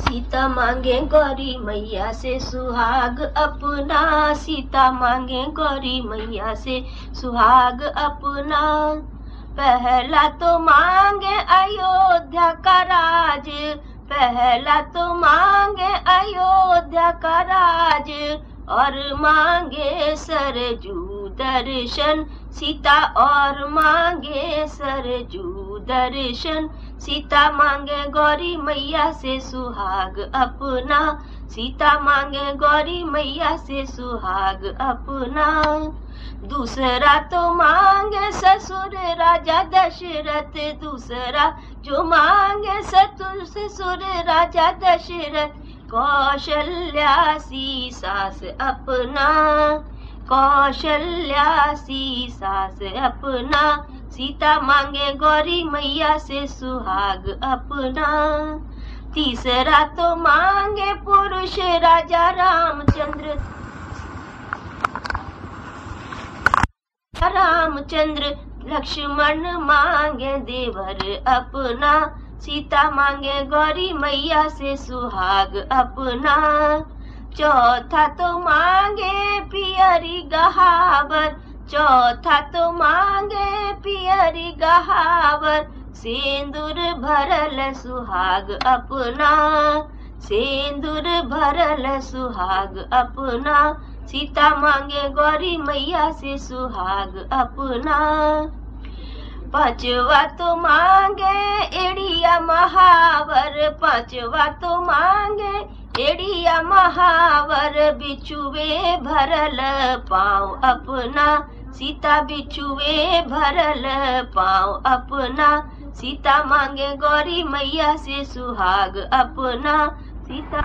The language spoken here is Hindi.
सीता मांगे गौरी मैया से सुहाग अपना। सीता मांगे गौरी मैया से सुहाग अपना। पहला तो मांगे अयोध्या का राज। पहला तो मांगे अयोध्या का राज। और मांगे सरजू दर्शन। सीता और मांगे सरजू दर्शन। सीता मांगे गौरी मैया से सुहाग अपना। सीता मांगे गौरी मैया से सुहाग अपना। दूसरा तो मांगे ससुर, राजा दशरथ। दूसरा जो मांगे सतुर ससुर, राजा दशरथ। कौशल्या सी सास अपना। कौशल्या सी सास अपना। सीता मांगे गौरी मैया से सुहाग अपना। तीसरा तो मांगे पुरुष राजा रामचंद्र। रामचंद्र, लक्ष्मण मांगे देवर अपना। सीता मांगे गौरी मैया से सुहाग अपना। चौथा तो मांगे पियरी गहावर। चौथा तो मांगे गहावर सिंदूर भरल सुहाग अपना। सिंदूर भरल सुहाग अपना। सीता मांगे गौरी मैया से सुहाग अपना। पांचवा तो मांगे एड़िया महावर, पांचवा तो मांगे एड़िया महावर बिचुए भरल पाँव अपना। सीता बिचुए भरल पाँव अपना। सीता मांगे गौरी मैया से सुहाग अपना। सीता